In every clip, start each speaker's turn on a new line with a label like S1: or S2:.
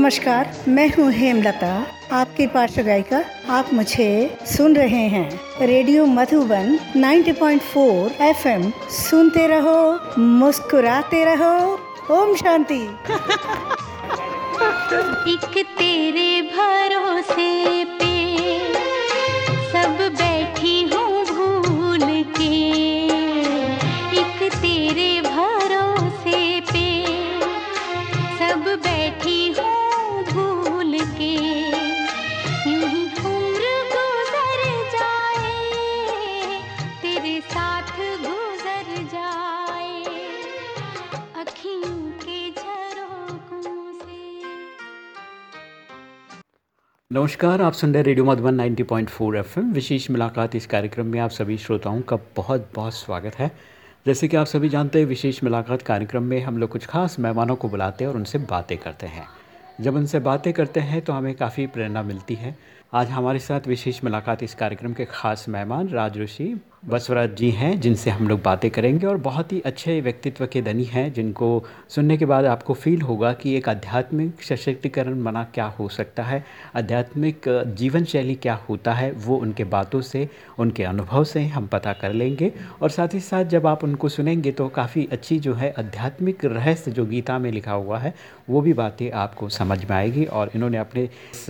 S1: नमस्कार, मैं हूँ हेमलता। आपकी पार्श्व गायिका आप मुझे सुन रहे हैं रेडियो मधुबन 90.4 एफएम। सुनते रहो, मुस्कुराते रहो। ओम शांति।
S2: एक तेरे भरोसे
S3: नमस्कार, आप सुन रहे रेडियो मधुबन 90.4 एफएम। विशेष मुलाकात इस कार्यक्रम में आप सभी श्रोताओं का बहुत बहुत स्वागत है। जैसे कि आप सभी जानते हैं, विशेष मुलाकात कार्यक्रम में हम लोग कुछ खास मेहमानों को बुलाते हैं और उनसे बातें करते हैं। जब उनसे बातें करते हैं तो हमें काफ़ी प्रेरणा मिलती है। आज हमारे साथ विशेष मुलाकात इस कार्यक्रम के खास मेहमान राज ऋषि बसवराज जी हैं, जिनसे हम लोग बातें करेंगे और बहुत ही अच्छे व्यक्तित्व के धनी हैं, जिनको सुनने के बाद आपको फील होगा कि एक आध्यात्मिक सशक्तिकरण बना क्या हो सकता है, आध्यात्मिक जीवन शैली क्या होता है, वो उनके बातों से, उनके अनुभव से हम पता कर लेंगे। और साथ ही साथ जब आप उनको सुनेंगे तो काफ़ी अच्छी जो है आध्यात्मिक रहस्य जो गीता में लिखा हुआ है, वो भी बातें आपको समझ में आएगी और इन्होंने अपने इस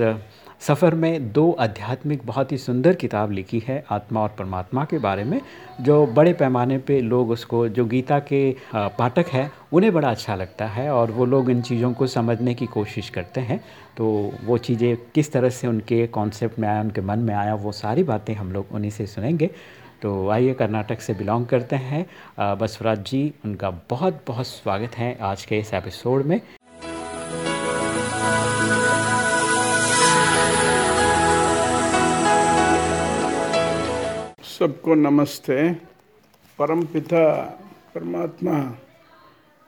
S3: सफ़र में दो आध्यात्मिक बहुत ही सुंदर किताब लिखी है, आत्मा और परमात्मा के बारे में, जो बड़े पैमाने पे लोग उसको, जो गीता के पाठक हैं, उन्हें बड़ा अच्छा लगता है और वो लोग इन चीज़ों को समझने की कोशिश करते हैं। तो वो चीज़ें किस तरह से उनके कॉन्सेप्ट में आया, उनके मन में आया, वो सारी बातें हम लोग उन्हीं से सुनेंगे। तो आइए कर्नाटक से बिलोंग करते हैं। बसवराज जी, उनका बहुत बहुत स्वागत है आज के इस एपिसोड में।
S4: सबको नमस्ते। परमपिता परमात्मा,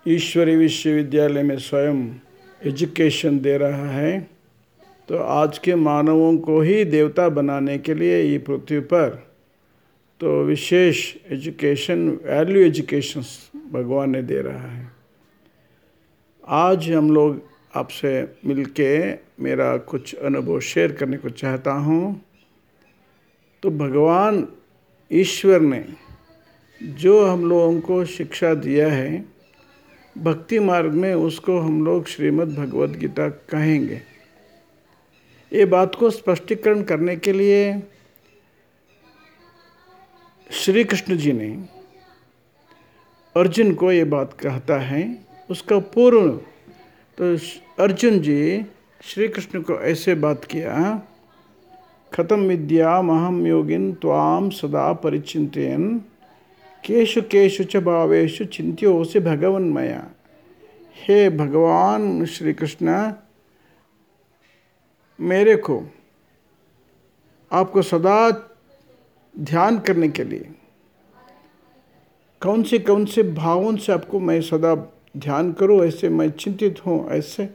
S4: ईश्वरी विश्वविद्यालय में स्वयं एजुकेशन दे रहा है। तो आज के मानवों को ही देवता बनाने के लिए ये पृथ्वी पर तो विशेष एजुकेशन वैल्यू एजुकेशन भगवान ने दे रहा है। आज हम लोग आपसे मिलके मेरा कुछ अनुभव शेयर करने को चाहता हूँ। तो भगवान ईश्वर ने जो हम लोगों को शिक्षा दिया है, भक्ति मार्ग में उसको हम लोग श्रीमद् भगवद गीता कहेंगे। ये बात को स्पष्टीकरण करने के लिए श्री कृष्ण जी ने अर्जुन को ये बात कहता है, उसका पूर्ण तो अर्जुन जी, श्री कृष्ण को ऐसे बात किया खतम विद्यामहम योगिन त्वाम सदा परिचिंतयन केशु केशु च भावेशु चिंत्योसि भगवन्मया। हे भगवान श्री कृष्ण मेरे को, आपको सदा ध्यान करने के लिए कौन से कौन से भावों से आपको मैं सदा ध्यान करूँ, ऐसे मैं चिंतित हूँ, ऐसे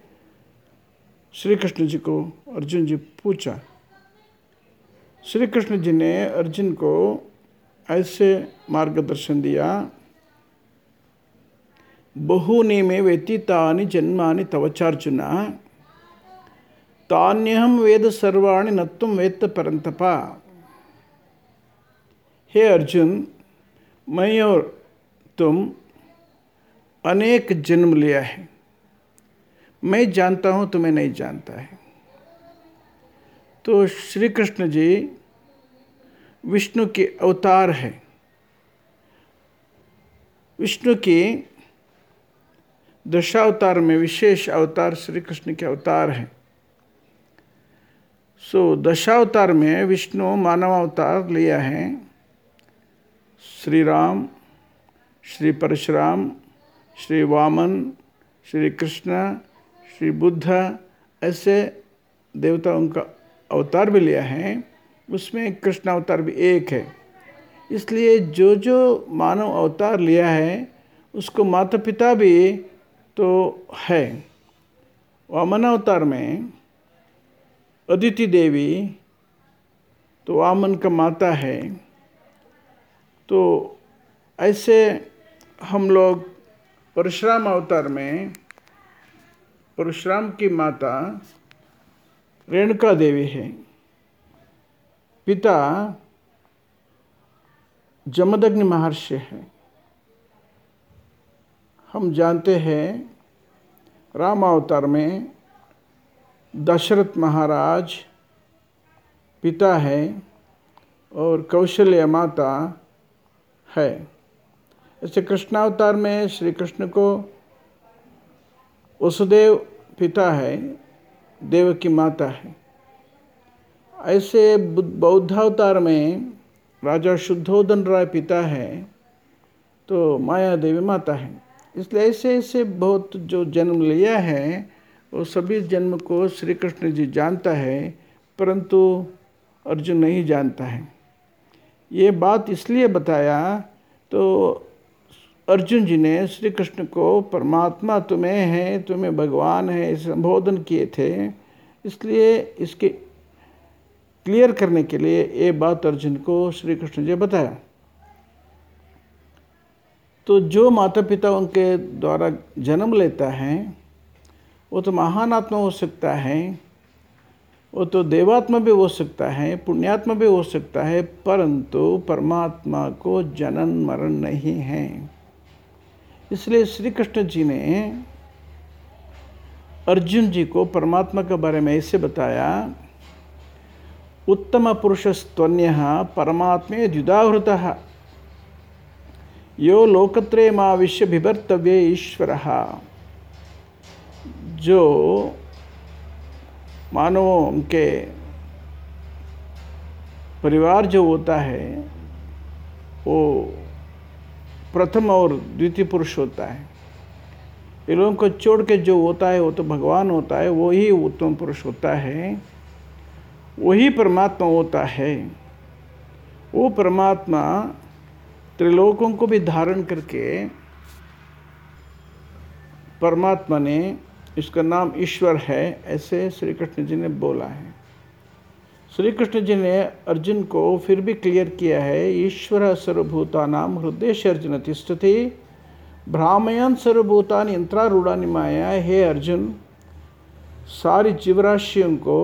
S4: श्री कृष्ण जी को अर्जुन जी पूछा। श्री कृष्ण जी ने अर्जुन को ऐसे मार्गदर्शन दिया, बहूनि में व्यतीतानि जन्मानि तवचार्जुन तान्यहम वेद सर्वाणि नत्वम वेत्त परंतपा हे अर्जुन मैं और तुम अनेक जन्म लिया है। मैं जानता हूँ, तुम्हें नहीं जानता है। तो श्री कृष्ण जी विष्णु के अवतार है। विष्णु की दशावतार में विशेष अवतार श्री कृष्ण के अवतार है। सो so, दशावतार में विष्णु मानव अवतार लिया है। श्री राम श्री परशुराम श्री वामन श्री कृष्ण श्री बुद्ध ऐसे देवताओं का अवतार भी लिया है। उसमें कृष्ण अवतार भी एक है। इसलिए जो जो मानव अवतार लिया है, उसको माता पिता भी तो है। वामन अवतार में अदिति देवी तो वामन का माता है। तो ऐसे हम लोग परशुराम अवतार में, परशुराम की माता रेणुका देवी है। पिता जमदग्नि महर्षि है। हम जानते हैं राम अवतार में दशरथ महाराज पिता है और कौशल्य माता है। ऐसे कृष्णावतार में श्री कृष्ण को वसुदेव पिता है, देव की माता है। ऐसे बौद्धावतार में राजा शुद्धोदन राय पिता है तो माया देवी माता है। इसलिए ऐसे ऐसे बहुत जो जन्म लिया है, वो सभी जन्म को श्री कृष्ण जी जानता है, परंतु अर्जुन नहीं जानता है। ये बात इसलिए बताया तो अर्जुन जी ने श्री कृष्ण को, परमात्मा तुम्हें है, तुम्हें भगवान है संबोधन किए थे, इसलिए इसके क्लियर करने के लिए ये बात अर्जुन को श्री कृष्ण जी बताया। तो जो माता पिता उनके द्वारा जन्म लेता है, वो तो महान आत्मा हो सकता है, वो तो देवात्मा भी हो सकता है, पुण्यात्मा भी हो सकता है, परंतु परमात्मा को जनन मरण नहीं है। इसलिए श्री कृष्ण जी ने अर्जुन जी को परमात्मा के बारे में ऐसे बताया उत्तम पुरुष स्तन्य परमात्मे द्युदाहृत। यो लोकत्रे माविश्य बिभर्तव्य ईश्वर। जो मानवों के परिवार जो होता है, वो प्रथम और द्वितीय पुरुष होता है। इन लोगों को छोड़ के जो होता है, वो तो भगवान होता है, वो ही उत्तम पुरुष होता है। वही परमात्मा होता है। वो परमात्मा त्रिलोकों को भी धारण करके परमात्मा ने, इसका नाम ईश्वर है, ऐसे श्री कृष्ण जी ने बोला है। श्री कृष्ण जी ने अर्जुन को फिर भी क्लियर किया है, ईश्वर सर्वभूता नाम हृदय से अर्जुन तिष्ठति ब्राह्मयन सर्वभूतान यंत्रारूढ़ानि माया हे अर्जुन, सारी जीवराशियों को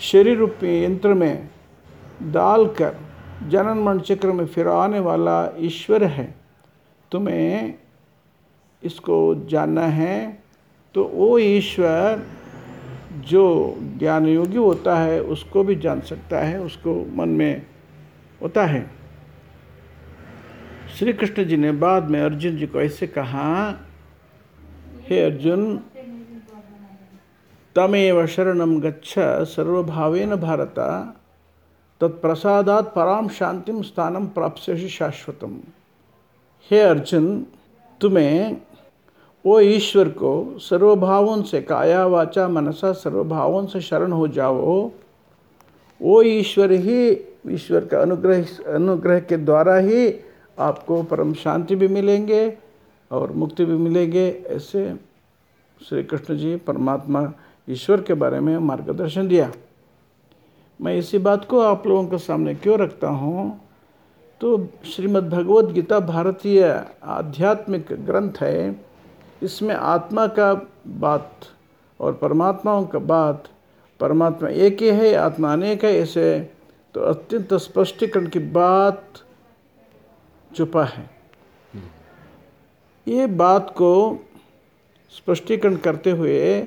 S4: शरीर रूपी यंत्र में डालकर जनन मरण चक्र में फिराने वाला ईश्वर है। तुम्हें इसको जानना है। तो वो ईश्वर जो ज्ञान योगी होता है, उसको भी जान सकता है, उसको मन में होता है। श्री कृष्ण जी ने बाद में अर्जुन जी को ऐसे कहा, हे अर्जुन तमेव शरणम गच्छ सर्वभावेन भारत। तत्प्रसादात पराम शांतिम स्थानम प्राप्त शाश्वतम। हे अर्जुन तुम्हें वो ईश्वर को सर्वभावों से काया वाचा मनसा सर्वभावों से शरण हो जाओ। वो ईश्वर ही, ईश्वर का अनुग्रह अनुग्रह के द्वारा ही आपको परम शांति भी मिलेंगे और मुक्ति भी मिलेंगे, ऐसे श्री कृष्ण जी, परमात्मा ईश्वर के बारे में मार्गदर्शन दिया। मैं इसी बात को आप लोगों के सामने क्यों रखता हूँ? तो श्रीमद् भगवद गीता भारतीय आध्यात्मिक ग्रंथ है। इसमें आत्मा का बात और परमात्माओं का बात, परमात्मा एक ही है, आत्मा अनेक है ऐसे तो अत्यंत स्पष्टीकरण की बात छुपा है। ये बात को स्पष्टीकरण करते हुए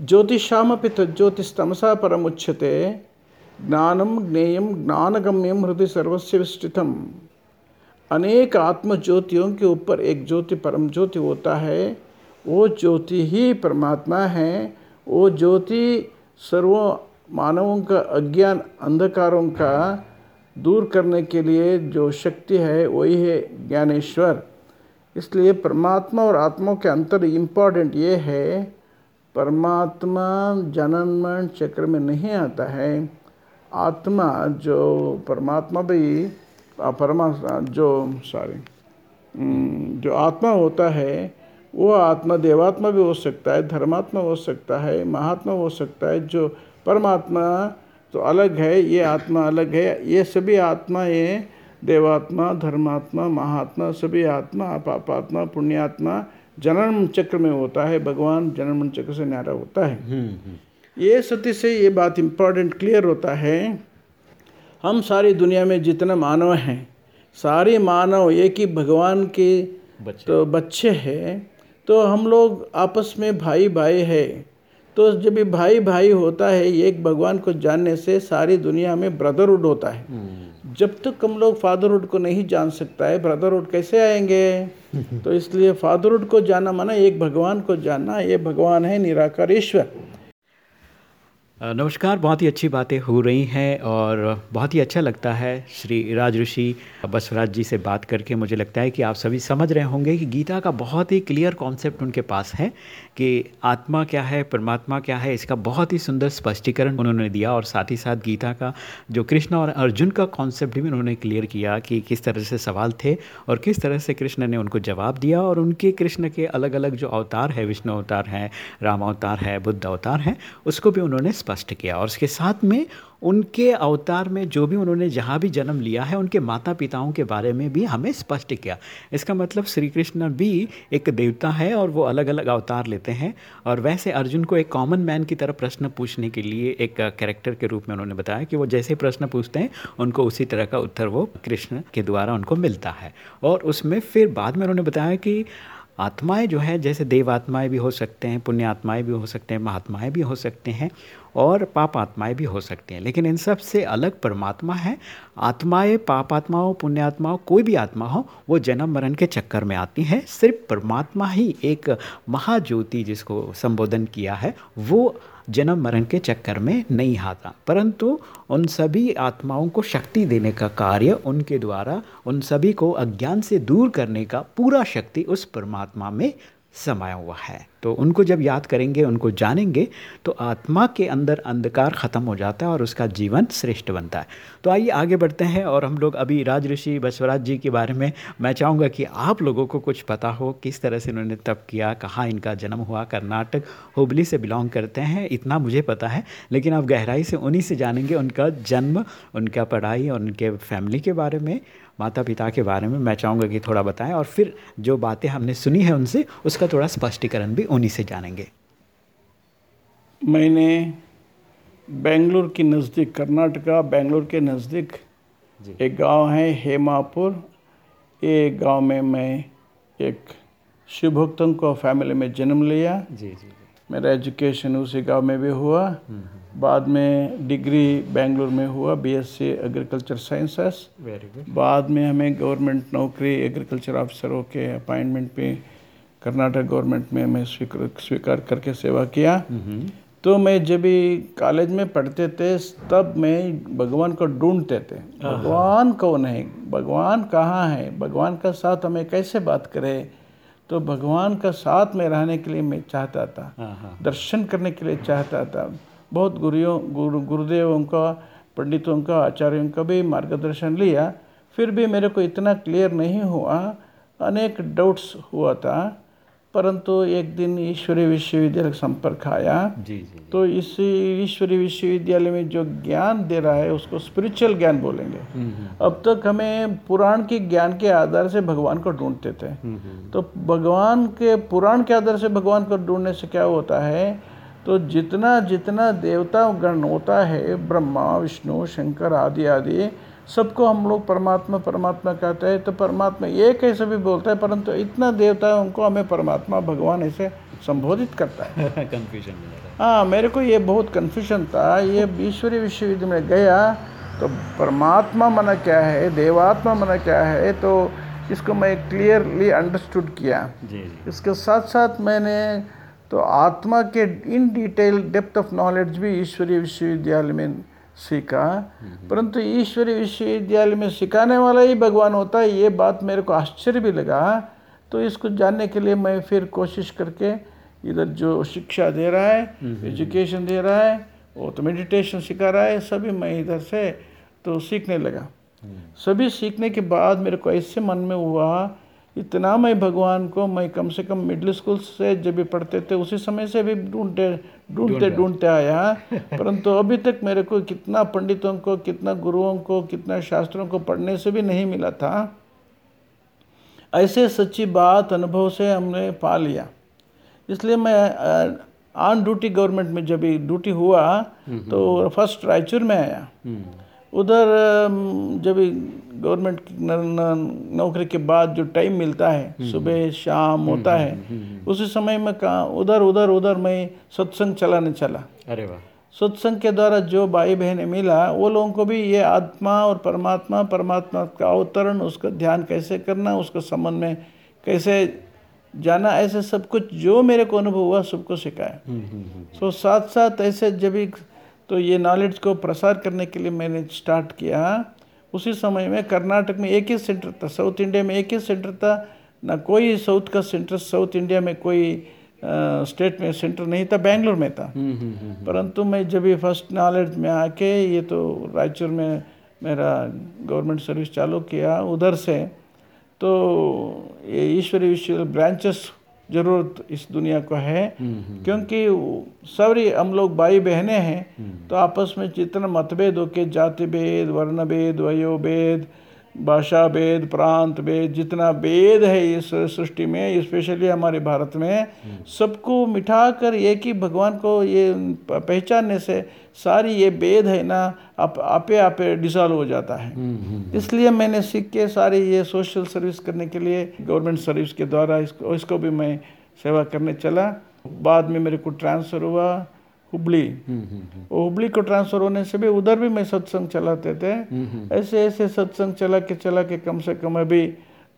S4: ज्योतिषामपि तज्ज्योतिस्तमसा परम उच्यते ज्ञानम ज्ञेयम ज्ञानगम्यम हृदय सर्वस्व विस्तृतम। अनेक आत्म ज्योतियों के ऊपर एक ज्योति, परम ज्योति होता है। वो ज्योति ही परमात्मा है। वो ज्योति सर्व मानवों का अज्ञान, अंधकारों का दूर करने के लिए जो शक्ति है, वही है ज्ञानेश्वर। इसलिए परमात्मा और आत्मा के अंतर इंपॉर्टेंट ये है परमात्मा जनन मरण चक्र में नहीं आता है। आत्मा जो परमात्मा भी परमात्मा जो सॉरी जो आत्मा होता है, वो आत्मा देवात्मा भी हो सकता है, धर्मात्मा हो सकता है, महात्मा हो सकता है, जो परमात्मा तो अलग है, ये आत्मा अलग है, ये सभी आत्मा ये देवात्मा, धर्मात्मा, महात्मा, सभी आत्मा पापात्मा पुण्यात्मा जन्म चक्र में होता है भगवान जन्म चक्र से न्यारा होता है। ये सत्य से ये बात इम्पोर्टेंट क्लियर होता है। हम सारी दुनिया में जितना मानव हैं सारे मानव एक ही भगवान के
S3: बच्चे।
S4: तो बच्चे हैं तो हम लोग आपस में भाई भाई है। तो जब ये भाई भाई होता है एक भगवान को जानने से सारी दुनिया में ब्रदरहुड होता है। जब तक हम लोग फादरहुड को नहीं जान सकता है ब्रदरहुड कैसे आएँगे? तो इसलिए फादरहुड को जाना माना एक भगवान को जानना ये भगवान है निराकार ईश्वर
S3: नमस्कार, बहुत ही अच्छी बातें हो रही हैं और बहुत ही अच्छा लगता है श्री राज ऋषि बसवराज जी से बात करके। मुझे लगता है कि आप सभी समझ रहे होंगे कि गीता का बहुत ही क्लियर कॉन्सेप्ट उनके पास है कि आत्मा क्या है, परमात्मा क्या है, इसका बहुत ही सुंदर स्पष्टीकरण उन्होंने दिया और साथ ही साथ गीता का जो कृष्ण और अर्जुन का कॉन्सेप्ट भी उन्होंने क्लियर किया कि किस तरह से सवाल थे और किस तरह से कृष्ण ने उनको जवाब दिया और उनके कृष्ण के अलग अलग जो अवतार है, विष्णु अवतार हैं, राम अवतार है, बुद्ध अवतार हैं, उसको भी उन्होंने स्पष्ट किया। और उसके साथ में उनके अवतार में जो भी उन्होंने जहाँ भी जन्म लिया है, उनके माता पिताओं के बारे में भी हमें स्पष्ट किया। इसका मतलब श्री कृष्ण भी एक देवता है और वो अलग अलग अवतार लेते हैं। और वैसे अर्जुन को एक कॉमन मैन की तरह प्रश्न पूछने के लिए एक कैरेक्टर के रूप में उन्होंने बताया कि वो जैसे प्रश्न पूछते हैं, उनको उसी तरह का उत्तर वो कृष्ण के द्वारा उनको मिलता है। और उसमें फिर बाद में उन्होंने बताया कि आत्माएँ जो है, जैसे देव आत्माएँ भी हो सकते हैं पुण्य आत्माएँ भी हो सकते हैं, महात्माएँ भी हो सकते हैं और पाप आत्माएँ भी हो सकती हैं। लेकिन इन सबसे अलग परमात्मा है। आत्माएँ पाप आत्माओं पुण्य आत्माओं कोई भी आत्मा हो, वो जन्म मरण के चक्कर में आती हैं। सिर्फ़ परमात्मा ही एक महाज्योति जिसको संबोधन किया है, वो जन्म मरण के चक्कर में नहीं आता। परंतु उन सभी आत्माओं को शक्ति देने का कार्य, उनके द्वारा उन सभी को अज्ञान से दूर करने का पूरा शक्ति उस परमात्मा में समाया हुआ है। तो उनको जब याद करेंगे, उनको जानेंगे तो आत्मा के अंदर अंधकार ख़त्म हो जाता है और उसका जीवन श्रेष्ठ बनता है। तो आइए आगे बढ़ते हैं और हम लोग अभी राज ऋषि बसवराज जी के बारे में, मैं चाहूँगा कि आप लोगों को कुछ पता हो, किस तरह से उन्होंने तप किया, कहाँ इनका जन्म हुआ, कर्नाटक, हुबली से बिलोंग करते हैं, इतना मुझे पता है, लेकिन आप गहराई से उन्हीं से जानेंगे, उनका जन्म, उनका पढ़ाई और उनके फैमिली के बारे में। माता पिता के बारे में मैं चाहूँगा कि थोड़ा बताएँ और फिर जो बातें हमने सुनी है उनसे उसका थोड़ा स्पष्टीकरण भी उन्हीं से जानेंगे।
S4: मैंने बेंगलुरु के नज़दीक कर्नाटका बेंगलुरु के नज़दीक एक गाँव है हेमापुर। ये गाँव में मैं एक शिव भक्तों को फैमिली में जन्म लिया।
S3: जी जी
S4: मेरा एजुकेशन उसी गाँव में भी हुआ। बाद में डिग्री बेंगलोर में हुआ BSc agriculture sciences
S3: very good
S4: बाद में हमें गवर्नमेंट नौकरी एग्रीकल्चर ऑफिसरों के अपॉइंटमेंट पे कर्नाटक गवर्नमेंट में मैं स्वीकार स्वीकार करके सेवा किया। तो मैं जब भी कॉलेज में पढ़ते थे तब मैं भगवान को ढूंढते थे। भगवान कौन है? भगवान कहाँ है? भगवान का साथ हमें कैसे बात करें? तो भगवान का साथ में रहने के लिए मैं चाहता था।
S3: हाँ हाँ।
S4: दर्शन करने के लिए चाहता था। बहुत गुरुओं गुरु गुरुदेवों का पंडितों का आचार्यों का भी मार्गदर्शन लिया। फिर भी मेरे को इतना क्लियर नहीं हुआ। अनेक डाउट्स हुआ था। परंतु एक दिन ईश्वरीय विश्वविद्यालय का संपर्क आया।
S3: जी जी
S4: तो इस ईश्वरीय विश्वविद्यालय में जो ज्ञान दे रहा है उसको स्पिरिचुअल ज्ञान बोलेंगे। अब तक हमें पुराण के ज्ञान के आधार से भगवान को ढूंढते थे। तो भगवान के पुराण के आधार से भगवान को ढूँढने से क्या होता है? तो जितना जितना देवता गण होता है ब्रह्मा विष्णु शंकर आदि आदि सबको हम लोग परमात्मा परमात्मा कहते हैं। तो परमात्मा एक ऐसे भी बोलता है परंतु इतना देवता है उनको हमें परमात्मा भगवान ऐसे संबोधित करता है।
S3: कन्फ्यूज़न
S4: हाँ। मेरे को ये बहुत कन्फ्यूज़न था। ये ईश्वरीय विश्वविद्यालय में गया तो परमात्मा मना क्या है देवात्मा मना क्या है तो इसको मैं क्लियरली अंडरस्टूड किया।
S3: जी जी।
S4: इसके साथ साथ मैंने तो आत्मा के in detail depth of knowledge भी ईश्वरीय विश्वविद्यालय में सीखा। परंतु ईश्वरीय विश्वविद्यालय में सिखाने वाला ही भगवान होता है ये बात मेरे को आश्चर्य भी लगा। तो इसको जानने के लिए मैं फिर कोशिश करके इधर जो शिक्षा दे रहा है एजुकेशन दे रहा है वो तो मेडिटेशन सिखा रहा है सभी मैं इधर से तो सीखने लगा। सभी सीखने के बाद मेरे को ऐसे मन में हुआ इतना मैं भगवान को मैं कम से कम मिडिल स्कूल से जब भी पढ़ते थे उसी समय से भी ढूंढते ढूंढते ढूंढते आया। परंतु अभी तक मेरे को कितना पंडितों को कितना गुरुओं को कितना शास्त्रों को पढ़ने से भी नहीं मिला था। ऐसे सच्ची बात अनुभव से हमने पा लिया। इसलिए मैं ऑन ड्यूटी गवर्नमेंट में जब ड्यूटी हुआ तो फ़र्स्ट रायचूर में आया। उधर जब गवर्नमेंट नौकरी के बाद जो टाइम मिलता है सुबह शाम होता है उसी समय में कहा उधर उधर उधर मैं सत्संग चलाने चला।
S3: अरे वाह।
S4: सत्संग के द्वारा जो भाई बहने मिला वो लोगों को भी ये आत्मा और परमात्मा परमात्मा का अवतरण उसका ध्यान कैसे करना उसके संबंध में कैसे जाना ऐसे सब कुछ जो मेरे को अनुभव हुआ सबको सिखाया। सो साथ साथ ऐसे जब भी तो ये नॉलेज को प्रसार करने के लिए मैंने स्टार्ट किया। उसी समय में कर्नाटक में एक ही सेंटर था साउथ इंडिया में एक ही सेंटर था। ना कोई साउथ का सेंटर साउथ इंडिया में कोई स्टेट में सेंटर नहीं था बेंगलोर में था। परंतु मैं जब ये फ़र्स्ट नॉलेज में आके ये तो रायचूर में मेरा गवर्नमेंट सर्विस चालू किया उधर से तो ये ईश्वरी विश्व ब्रांचेस ज़रूरत इस दुनिया को है। क्योंकि सभी हम लोग भाई बहने हैं तो आपस में जितना मतभेद हो के जाति भेद वर्ण भेद वयो भेद भाषा भेद प्रांत भेद जितना भेद है इस सृष्टि में स्पेशली हमारे भारत में सबको मिठा कर एक ही भगवान को ये पहचानने से सारी ये भेद है ना आप आपे आपे डिसॉल्व हो जाता है। इसलिए मैंने सीख के सारी ये सोशल सर्विस करने के लिए गवर्नमेंट सर्विस के द्वारा इसको इसको भी मैं सेवा करने चला। बाद में मेरे को ट्रांसफ़र हुआ। हुबली। वो हुबली को ट्रांसफ़र होने से भी उधर भी मैं सत्संग चलाते थे। ऐसे ऐसे सत्संग चला के चला के कम से कम अभी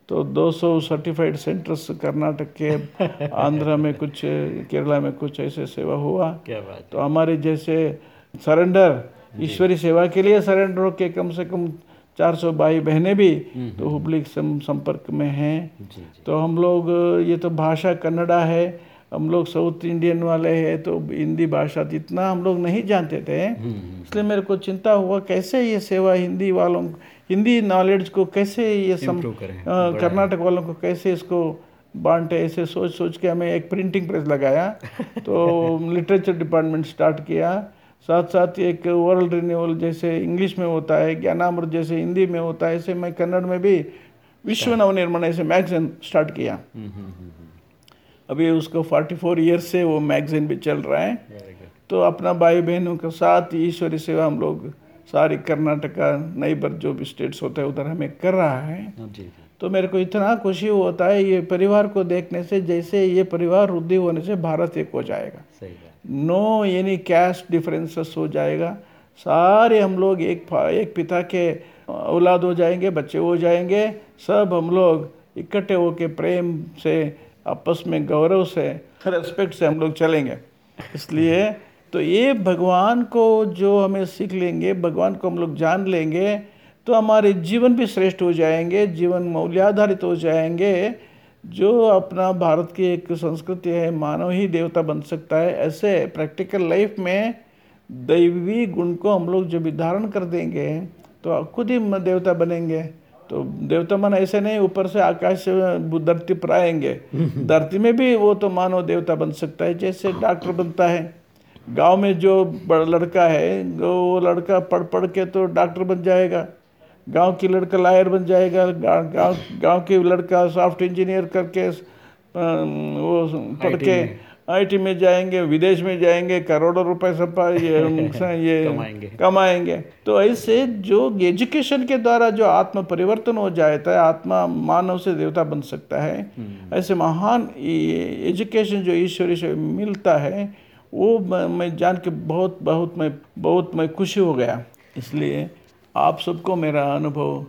S4: तो 200 सर्टिफाइड सेंटर्स कर्नाटक के आंध्र में कुछ केरला में कुछ ऐसे सेवा हुआ।
S3: क्या बात
S4: तो हमारे जैसे सरेंडर ईश्वरी सेवा के लिए सरेंडर होके कम से कम 400 भाई बहनें भी तो हुबली संपर्क में हैं। तो हम लोग ये तो भाषा कन्नड़ा है। हम लोग साउथ इंडियन वाले हैं तो हिंदी भाषा इतना हम लोग नहीं जानते थे इसलिए मेरे को चिंता हुआ कैसे ये सेवा हिंदी वालों हिंदी नॉलेज को कैसे ये सम, कर्नाटक वालों को कैसे इसको बांटे ऐसे सोच सोच के हमें एक प्रिंटिंग प्रेस लगाया तो लिटरेचर डिपार्टमेंट स्टार्ट किया। साथ साथ एक वर्ल्ड रिन्यूअल जैसे इंग्लिश में होता है ज्ञानामृत जैसे हिंदी में होता है ऐसे मैं कन्नड़ में भी विश्व नवनिर्माण ऐसे मैगजीन स्टार्ट किया। अभी उसको 44 ईयर्स से वो मैगजीन भी चल रहा है। तो अपना भाई बहनों के साथ ईश्वरी सेवा हम लोग सारी कर्नाटका नईबर जो भी स्टेट्स होते हैं उधर हमें कर रहा है। तो मेरे को इतना खुशी होता है ये परिवार को देखने से जैसे ये परिवार वृद्धि होने से भारत एक हो जाएगा। नो एनी कैस्ट डिफरेंसेस हो जाएगा। सारे हम लोग एक एक पिता के औलाद हो जाएँगे बच्चे हो जाएँगे। सब हम लोग इकट्ठे होके प्रेम से आपस में गौरव से रेस्पेक्ट से हम लोग चलेंगे। इसलिए तो ये भगवान को जो हमें सीख लेंगे, भगवान को हम लोग जान लेंगे तो हमारे जीवन भी श्रेष्ठ हो जाएँगे, जीवन मूल्याधारित हो जाएँगे। जो अपना भारत की एक संस्कृति है, मानव ही देवता बन सकता है। ऐसे प्रैक्टिकल लाइफ में दैवी गुण को हम लोग जब धारण कर देंगे तो खुद ही देवता बनेंगे। तो देवता मन ऐसे नहीं ऊपर से आकाश से धरती पर आएँगे। धरती में भी वो तो मानव देवता बन सकता है जैसे डॉक्टर बनता है। गाँव में जो बड़ा लड़का है वो लड़का पढ़ पढ़ के तो डॉक्टर बन जाएगा। गाँव की लड़का लायर बन जाएगा गाँव गाँव की लड़का सॉफ्ट इंजीनियर करके वो पढ़ के। आईटी में जाएँगे विदेश में जाएँगे करोड़ों रुपए संपा ये ये
S3: कमाएँगे।
S4: कमाएँगे। तो ऐसे जो एजुकेशन के द्वारा जो आत्म परिवर्तन हो जाता है आत्मा मानव से देवता बन सकता है ऐसे महान एजुकेशन जो ईश्वरी से मिलता है वो मैं मैं जान के बहुत बहुत मैं बहुत मैं खुशी हो गया। इसलिए आप सबको मेरा अनुभव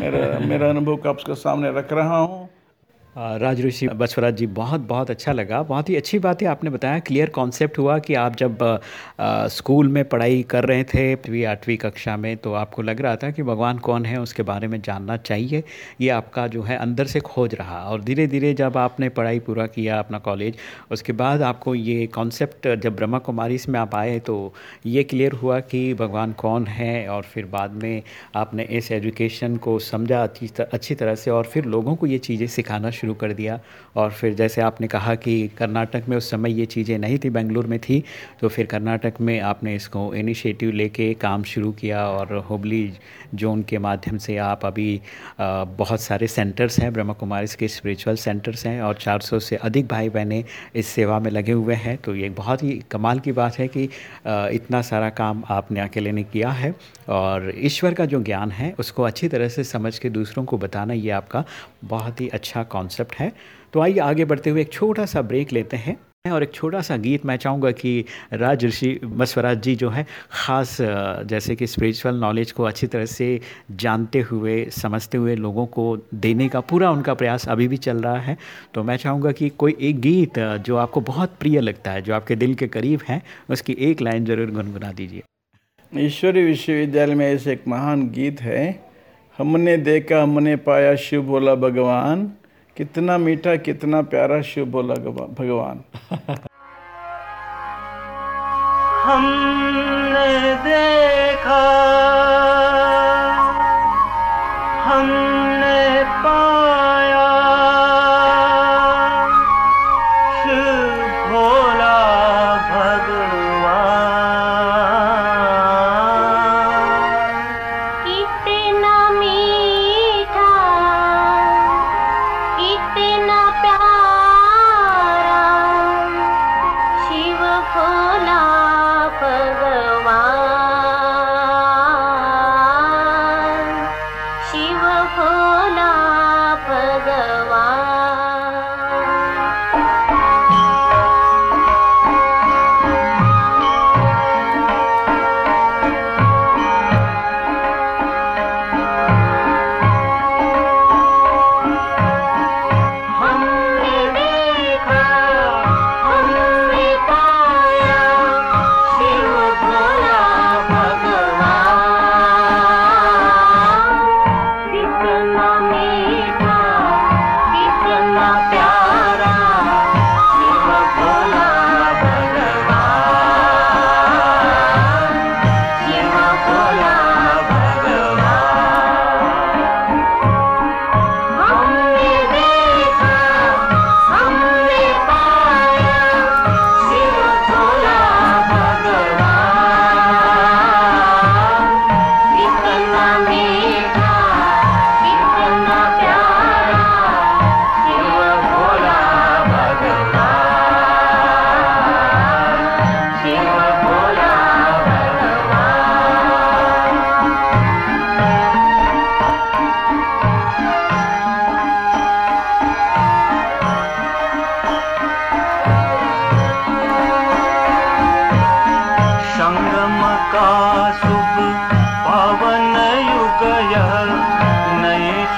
S4: मेरा मेरा अनुभव का आपके सामने रख रहा हूँ।
S3: राज ऋषि बसवराज जी बहुत बहुत अच्छा लगा। बहुत ही अच्छी बात है आपने बताया क्लियर कॉन्सेप्ट हुआ कि आप जब आ, स्कूल में पढ़ाई कर रहे थे आठवीं आठवीं कक्षा में तो आपको लग रहा था कि भगवान कौन है उसके बारे में जानना चाहिए। ये आपका जो है अंदर से खोज रहा और धीरे धीरे जब आपने पढ़ाई पूरा किया अपना कॉलेज उसके बाद आपको ये कॉन्सेप्ट जब ब्रह्मा कुमारी में आप आए तो ये क्लियर हुआ कि भगवान कौन है और फिर बाद में आपने इस एजुकेशन को समझा अच्छी अच्छी तरह से और फिर लोगों को ये चीज़ें सिखाना शुरू शुरू कर दिया। और फिर जैसे आपने कहा कि कर्नाटक में उस समय ये चीज़ें नहीं थी, बेंगलुरु में थी तो फिर कर्नाटक में आपने इसको इनिशिएटिव लेके काम शुरू किया और हुबली जोन के माध्यम से आप अभी बहुत सारे सेंटर्स हैं ब्रह्मा कुमारी के स्पिरिचुअल सेंटर्स हैं और 400 से अधिक भाई बहनें इस सेवा में लगे हुए हैं। तो ये बहुत ही कमाल की बात है कि इतना सारा काम आपने अकेले ने किया है। और ईश्वर का जो ज्ञान है, उसको अच्छी तरह से समझ के दूसरों को बताना ये आपका बहुत ही अच्छा कॉन्सेप्ट है। तो आइए आगे बढ़ते हुए एक छोटा सा ब्रेक लेते हैं और एक छोटा सा गीत मैं चाहूँगा कि राज ऋषि मस्वराज जी जो है, ख़ास जैसे कि स्पिरिचुअल नॉलेज को अच्छी तरह से जानते हुए, समझते हुए लोगों को देने का पूरा उनका प्रयास अभी भी चल रहा है। तो मैं चाहूँगा कि कोई एक गीत जो आपको बहुत प्रिय लगता है, जो आपके दिल के करीब है, उसकी एक लाइन ज़रूर गुनगुना दीजिए।
S4: ईश्वरी विश्वविद्यालय में ऐसे एक महान गीत है हमने देखा, हमने पाया, शिव बोला, भगवान, कितना मीठा, कितना प्यारा शिव बोला भगवान।
S5: हमने देखा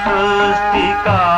S5: सृष्टि का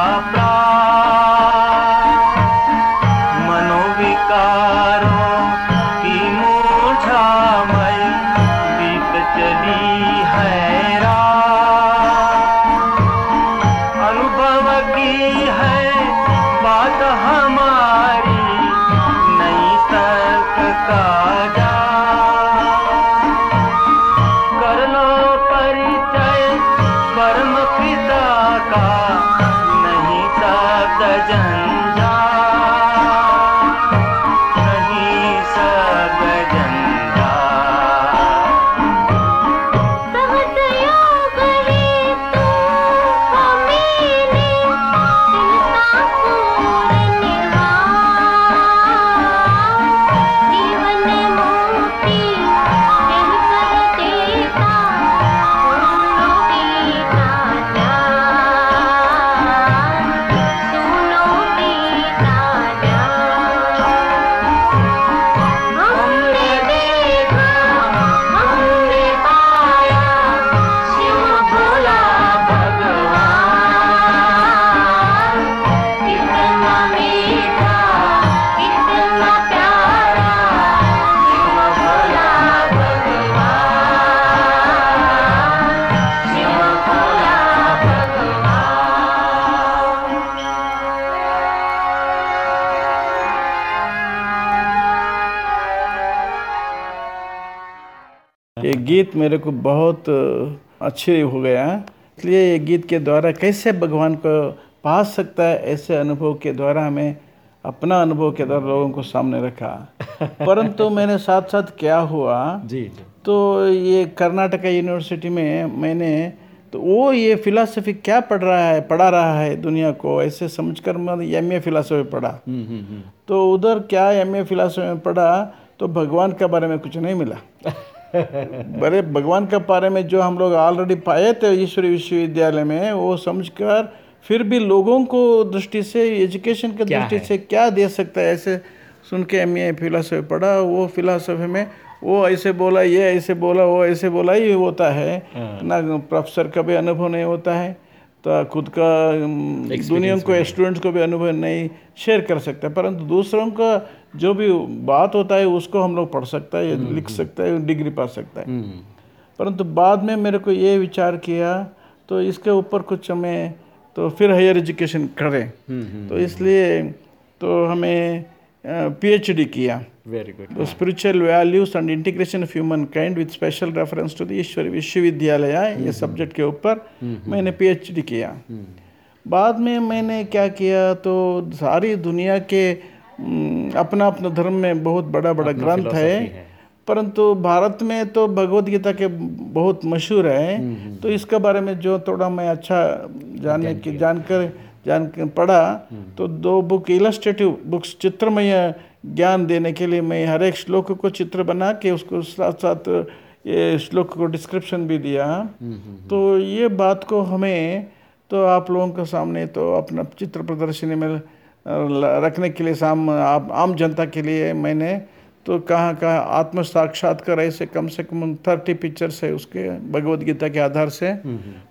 S4: ये गीत मेरे को बहुत अच्छे हो गया इसलिए ये गीत के द्वारा कैसे भगवान को पा सकता है ऐसे अनुभव के द्वारा हमें अपना अनुभव के द्वारा लोगों को सामने रखा। परंतु मैंने साथ साथ क्या हुआ
S3: जी जी।
S4: तो ये कर्नाटका यूनिवर्सिटी में मैंने तो वो ये फिलासफी क्या पढ़ रहा है पढ़ा रहा है दुनिया को ऐसे समझकर मैं एम ए फिलासफी पढ़ा।
S3: हम्म हम्म हम्म।
S4: तो उधर क्या एम ए फिलासफी में पढ़ा तो भगवान के बारे में कुछ नहीं मिला। बड़े भगवान के बारे में जो हम लोग ऑलरेडी पाए थे ईश्वरी विश्वविद्यालय में वो समझकर फिर भी लोगों को दृष्टि से एजुकेशन के दृष्टि से क्या दे सकता है? ऐसे सुन के एम ए फिलासफी पढ़ा वो फिलासफी में वो ऐसे बोला ये ऐसे बोला वो ऐसे बोला ही होता है। ना प्रोफेसर का भी अनुभव नहीं होता है तो खुद का दुनिया को स्टूडेंट्स को भी अनुभव नहीं शेयर कर सकता परंतु दूसरों का जो भी बात होता है उसको हम लोग पढ़ सकता है लिख सकता है डिग्री पा सकता है।
S3: हम्म।
S4: परंतु बाद में मेरे को ये विचार किया तो इसके ऊपर कुछ हमें तो फिर हायर एजुकेशन करें।
S3: हम्म
S4: तो इसलिए तो हमें पीएचडी किया।
S3: वेरी गुड
S4: तो spiritual values and integration of humankind with special reference to the Ishwari Vishwavidyalaya ये सब्जेक्ट के ऊपर मैंने पीएचडी किया। बाद में मैंने क्या किया तो सारी दुनिया के हम्म, अपना अपना धर्म में बहुत बड़ा बड़ा ग्रंथ है। परंतु भारत में तो भगवत गीता के बहुत मशहूर है। तो इसके बारे में जो थोड़ा मैं अच्छा जानने की जानकर जान पढ़ा तो दो बुक इलस्ट्रेटिव बुक्स चित्रमय ज्ञान देने के लिए मैं हर एक श्लोक को चित्र बना के उसको साथ साथ ये श्लोक को डिस्क्रिप्शन भी दिया। तो ये बात को हमें तो आप लोगों के सामने तो अपना चित्र प्रदर्शनी में रखने के लिए साम आप आम जनता के लिए मैंने तो कहाँ कहाँ आत्म साक्षात्कार ऐसे कम से कम थर्टी पिक्चर्स है उसके भगवत गीता के आधार से।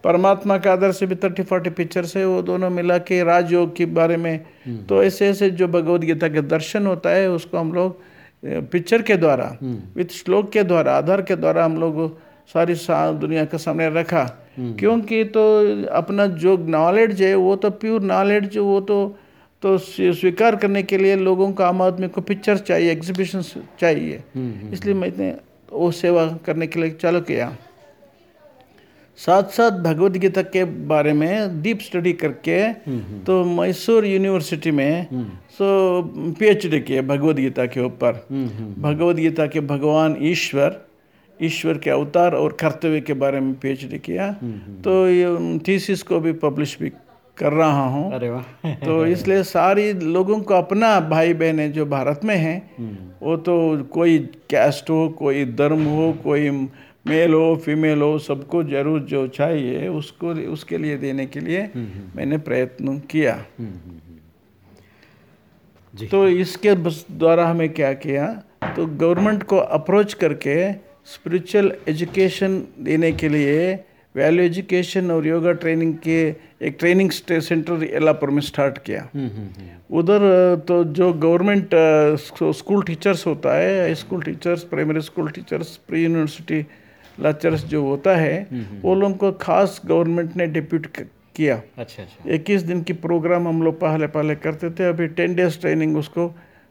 S4: परमात्मा के आधार से भी थर्टी फोर्टी पिक्चर्स है वो दोनों मिला के राजयोग के बारे में। तो ऐसे ऐसे जो भगवत गीता के दर्शन होता है उसको हम लोग पिक्चर के द्वारा विथ श्लोक के द्वारा आधार के द्वारा हम लोग सारी सा, दुनिया के सामने रखा। क्योंकि तो अपना जो नॉलेज है वो तो प्योर नॉलेज वो तो तो स्वीकार करने के लिए लोगों को आम आदमी को पिक्चर चाहिए एग्जीबिशन चाहिए। इसलिए मैंने वो सेवा करने के लिए चालू किया। साथ साथ भगवत गीता के बारे में डीप स्टडी करके तो मैसूर यूनिवर्सिटी में सो पीएचडी किया भगवत गीता के ऊपर। भगवत गीता के भगवान ईश्वर ईश्वर के अवतार और कर्तव्य के बारे में पीएचडी किया। तो ये थीसिस को भी पब्लिश भी कर रहा हूँ।
S3: अरे वाह।
S4: तो इसलिए सारी लोगों को अपना भाई बहन जो भारत में हैं वो तो कोई कैस्ट हो कोई धर्म हो कोई मेल हो फीमेल हो सबको ज़रूर जो चाहिए उसको उसके लिए देने के लिए मैंने प्रयत्न किया।
S3: जी।
S4: तो इसके द्वारा हमें क्या किया तो गवर्नमेंट को अप्रोच करके स्पिरिचुअल एजुकेशन देने के लिए वैल्यू एजुकेशन और योगा ट्रेनिंग के एक ट्रेनिंग सेंटर येलापुर में स्टार्ट किया। उधर तो जो गवर्नमेंट स्कूल टीचर्स होता है high school teachers primary school teachers pre university lectures जो होता है वो लोगों को खास गवर्नमेंट ने डिप्यूट किया।
S3: अच्छा अच्छा।
S4: इक्कीस दिन की प्रोग्राम हम लोग पहले पहले करते थे अभी टेन डेज़ ट्रेनिंग उसको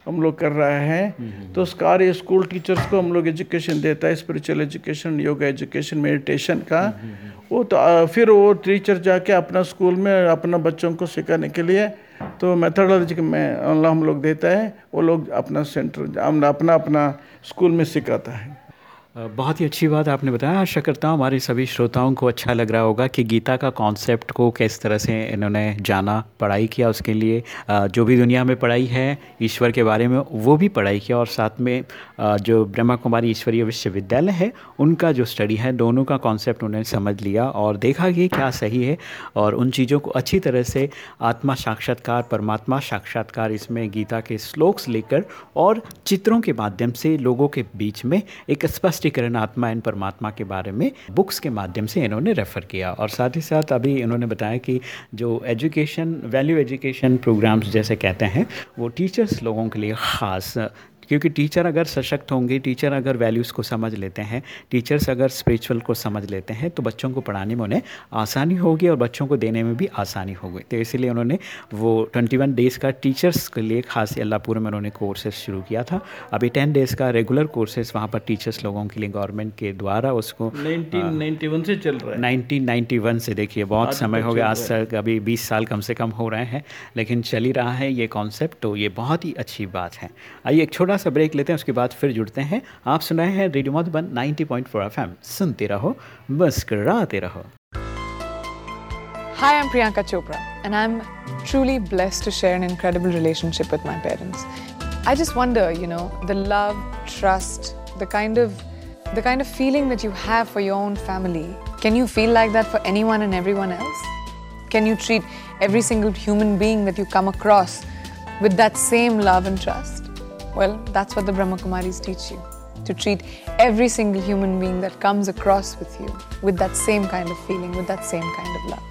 S4: हम लोग कर रहे हैं। तो सारे स्कूल टीचर्स को हम लोग एजुकेशन देता है spiritual education yoga education meditation का। वो तो फिर वो टीचर जाके अपना स्कूल में अपना बच्चों को सिखाने के लिए तो मेथडोलॉजी में हम लोग देता है वो लोग अपना सेंटर अपना अपना स्कूल में सिखाता है।
S3: बहुत ही अच्छी बात आपने बताया। आशा करता हूँ हमारे सभी श्रोताओं को अच्छा लग रहा होगा कि गीता का कॉन्सेप्ट को किस तरह से इन्होंने जाना, पढ़ाई किया उसके लिए। जो भी दुनिया में पढ़ाई है, ईश्वर के बारे में, वो भी पढ़ाई किया और साथ में जो ब्रह्मा कुमारी ईश्वरीय विश्वविद्यालय है, उनका जो स्टडी है, दोनों का कॉन्सेप्ट उन्होंने समझ लिया और देखा कि क्या सही है और उन चीज़ों को अच्छी तरह से आत्मा साक्षात्कार, परमात्मा साक्षात्कार, इसमें गीता के श्लोक्स लेकर और चित्रों के माध्यम से लोगों के बीच में एक स्पष्टीकरण आत्मा एंड परमात्मा के बारे में बुक्स के माध्यम से इन्होंने रेफ़र किया। और साथ ही साथ अभी इन्होंने बताया कि जो एजुकेशन वैल्यू एजुकेशन प्रोग्राम्स जैसे कहते हैं, वो टीचर्स लोगों के लिए ख़ास क्योंकि टीचर अगर सशक्त होंगे टीचर अगर वैल्यूज़ को समझ लेते हैं टीचर्स अगर स्पिरिचुअल को समझ लेते हैं तो बच्चों को पढ़ाने में उन्हें आसानी होगी और बच्चों को देने में भी आसानी होगी। तो इसीलिए उन्होंने वो 21 डेज़ का टीचर्स के लिए खास अल्लाहपुर में उन्होंने कोर्सेज शुरू किया था। अभी टेन डेज़ का रेगुलर कोर्सेज वहाँ पर टीचर्स लोगों के लिए गवर्नमेंट के द्वारा उसको
S4: नाइनटीन से चल रहा है।
S3: 1991 से देखिए बहुत समय हो गया आज तक अभी 20 साल कम से कम हो रहे हैं लेकिन चल ही रहा है ये कॉन्सेप्ट तो ये बहुत ही अच्छी बात है। आइए एक छोटा सा ब्रेक लेते हैं उसके बाद फिर जुड़ते हैं आप सुन रहे हैं रेडियो मधुबन 90.4 एफएम सुनते रहो मुस्कराते रहो
S6: Hi, I'm Priyanka Chopra, and I'm truly blessed to share an incredible relationship with my parents. I just wonder, you know, the love, trust, the kind of the kind of feeling that you have for your own family. Can you feel like that for anyone and everyone else? Can you treat every single human being that you come across with that same love and trust? Well, that's what the Brahma Kumaris teach you. To treat every single human being that comes across with you with that same kind of feeling, with that same kind of love.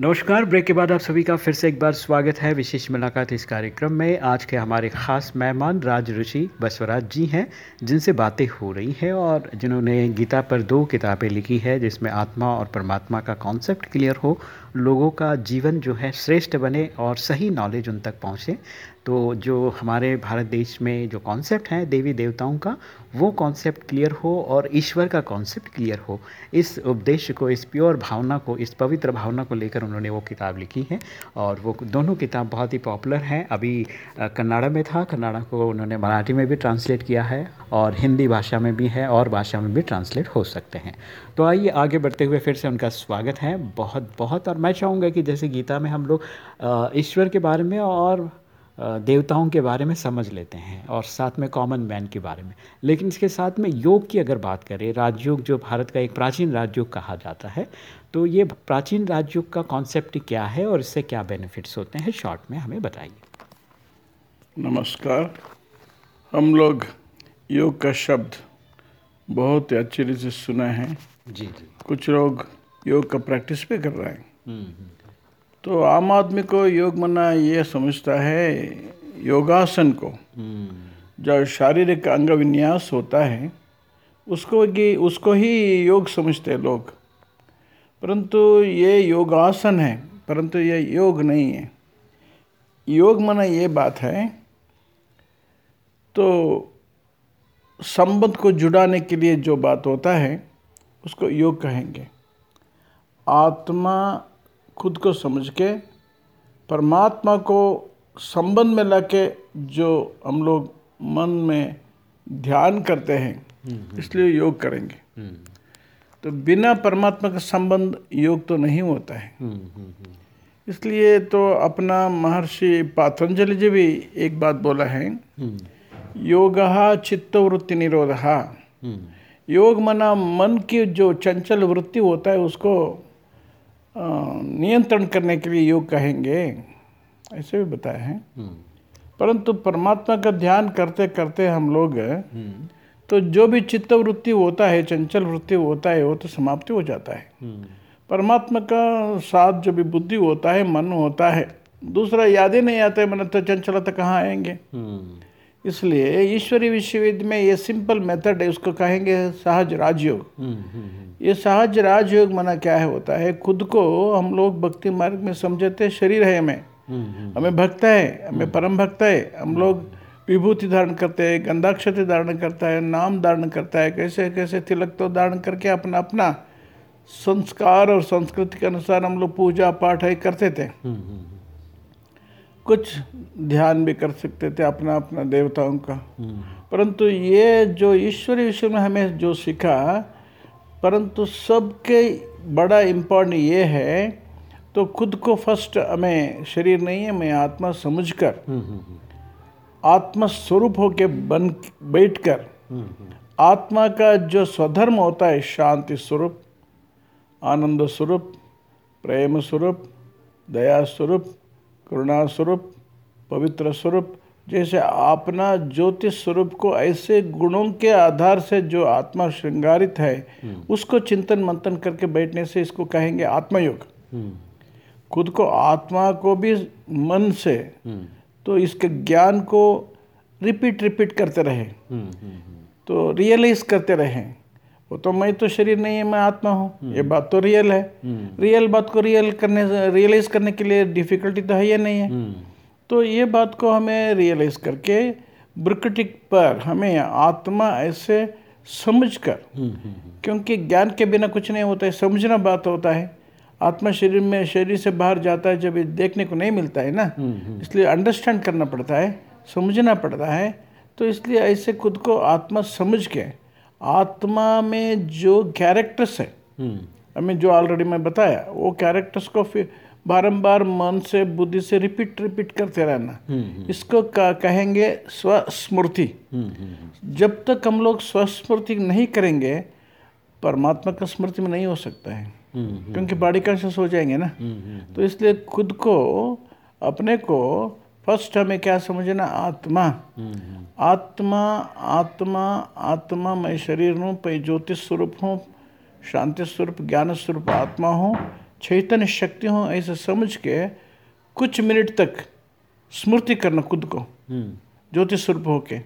S3: नमस्कार break के बाद आप सभी का फिर से एक बार स्वागत है विशेष मुलाकात इस कार्यक्रम में आज के हमारे खास मेहमान राज ऋषि बसवराज जी हैं जिनसे बातें हो रही हैं और जिन्होंने गीता पर दो किताबें लिखी है जिसमें आत्मा और परमात्मा का कॉन्सेप्ट क्लियर हो लोगों का जीवन जो है श्रेष्ठ बने और सही नॉलेज उन तक पहुँचे। तो जो हमारे भारत देश में जो कॉन्सेप्ट है देवी देवताओं का, वो कॉन्सेप्ट क्लियर हो और ईश्वर का कॉन्सेप्ट क्लियर हो। इस उद्देश्य को, इस प्योर भावना को, इस पवित्र भावना को लेकर उन्होंने वो किताब लिखी है और वो दोनों किताब बहुत ही पॉपुलर हैं। अभी कन्नाडा में था, कन्नाडा को उन्होंने मराठी में भी ट्रांसलेट किया है और हिंदी भाषा में भी है और भाषा में भी ट्रांसलेट हो सकते हैं। तो आइए आगे बढ़ते हुए फिर से उनका स्वागत है। बहुत बहुत और मैं चाहूँगा कि जैसे गीता में हम लोग ईश्वर के बारे में और देवताओं के बारे में समझ लेते हैं और साथ में कॉमन मैन के बारे में। लेकिन इसके साथ में योग की अगर बात करें राजयोग जो भारत का एक प्राचीन राजयोग कहा जाता है तो ये प्राचीन राजयोग का कॉन्सेप्ट क्या है और इससे क्या बेनिफिट्स होते हैं शॉर्ट में हमें बताइए।
S4: नमस्कार। हम लोग योग का शब्द बहुत ही अच्छे से सुना है।
S3: जी जी।
S4: कुछ लोग योग का प्रैक्टिस भी कर रहे हैं। तो आम आदमी को योग मना ये समझता है, योगासन को। जो शारीरिक अंग विन्यास होता है, उसको कि, उसको ही योग समझते हैं लोग। परंतु ये योगासन है, परंतु ये योग नहीं है। योग मना ये बात है तो संबंध को जुड़ाने के लिए जो बात होता है, उसको योग कहेंगे। आत्मा खुद को समझ के परमात्मा को संबंध में लाके जो हम लोग मन में ध्यान करते हैं इसलिए योग करेंगे। तो बिना परमात्मा का संबंध योग तो नहीं होता है। इसलिए तो अपना महर्षि पातंजलि जी भी एक बात बोला है योग चित्तवृत्ति निरोध। योग मना मन की जो चंचल वृत्ति होता है उसको नियंत्रण करने के लिए योग कहेंगे ऐसे भी बताए हैं। परंतु परमात्मा का ध्यान करते करते हम लोग तो जो भी चित्त वृत्ति होता है चंचल वृत्ति होता है वो तो समाप्ति हो जाता है। परमात्मा का साथ जो भी बुद्धि होता है मन होता है दूसरा याद ही नहीं आता है मन तो चंचलता कहाँ आएँगे? इसलिए ईश्वरी विश्वविद्यालय में ये सिंपल मेथड है उसको कहेंगे सहज राजयोग। ये सहज राजयोग मना क्या है होता है खुद को हम लोग भक्ति मार्ग में समझते हैं, शरीर है हमें। हमें भक्त है हमें परम भक्त है हम लोग विभूति धारण करते हैं गंधाक्षति धारण करता है नाम धारण करता है कैसे कैसे तिलक तो धारण करके अपना अपना संस्कार और संस्कृति के अनुसार हम लोग पूजा पाठ है करते थे। कुछ ध्यान भी कर सकते थे अपना अपना देवताओं का। परंतु ये जो ईश्वरी विषय में हमें जो सीखा, परंतु सबके बड़ा इम्पोर्टेंट ये है तो खुद को फ़र्स्ट हमें शरीर नहीं है, मैं आत्मा समझकर आत्मा स्वरूप होके बन, बैठकर, आत्मा का जो स्वधर्म होता है, शांति स्वरूप, आनंद स्वरूप, प्रेम स्वरूप, दया स्वरूप करुणा स्वरूप पवित्र स्वरूप जैसे अपना ज्योति स्वरूप को ऐसे गुणों के आधार से जो आत्मा श्रृंगारित है उसको चिंतन मंथन करके बैठने से इसको कहेंगे आत्मयोग। खुद को आत्मा को भी मन से तो इसके ज्ञान को रिपीट रिपीट करते रहे।
S3: हम्म, हम्म,
S4: तो रियलाइज़ करते रहे। वो तो मैं तो शरीर नहीं है मैं आत्मा हूँ। ये बात तो रियल है। रियल बात को रियल करने रियलाइज़ करने के लिए डिफिकल्टी तो है ही नहीं है?
S3: हम्म,
S4: तो ये बात को हमें रियलाइज़ करके ब्रिकटिक पर हमें आत्मा ऐसे समझकर
S3: हम्म, हम्म,
S4: क्योंकि ज्ञान के बिना कुछ नहीं होता है समझना बात होता है। आत्मा शरीर में शरीर से बाहर जाता है जब ये देखने को नहीं मिलता है ना इसलिए अंडरस्टैंड करना पड़ता है समझना पड़ता है। तो इसलिए ऐसे खुद को आत्मा समझ के आत्मा में जो कैरेक्टर्स है
S3: हम्म,
S4: हमें जो ऑलरेडी मैं बताया वो कैरेक्टर्स को फिर बारंबार मन से बुद्धि से रिपीट रिपीट करते रहना। इसको कहेंगे स्वस्मृति।
S3: हम्म, हम्म,
S4: जब तक हम लोग स्वस्मृति नहीं करेंगे परमात्मा का स्मृति में नहीं हो सकता है।
S3: हम्म,
S4: क्योंकि बॉडी कॉन्शियस हो जाएँगे ना। तो इसलिए खुद को अपने को फ़र्स्ट हमें क्या समझना? आत्मा। आत्मा आत्मा आत्मा मैं शरीर हूँ पै ज्योतिष स्वरूप हूँ शांति स्वरूप ज्ञान स्वरूप आत्मा हूँ चैतन्य शक्ति हूँ ऐसे समझ के कुछ मिनट तक स्मृति करना खुद को।
S3: ज्योतिष
S4: ज्योति स्वरूप होके।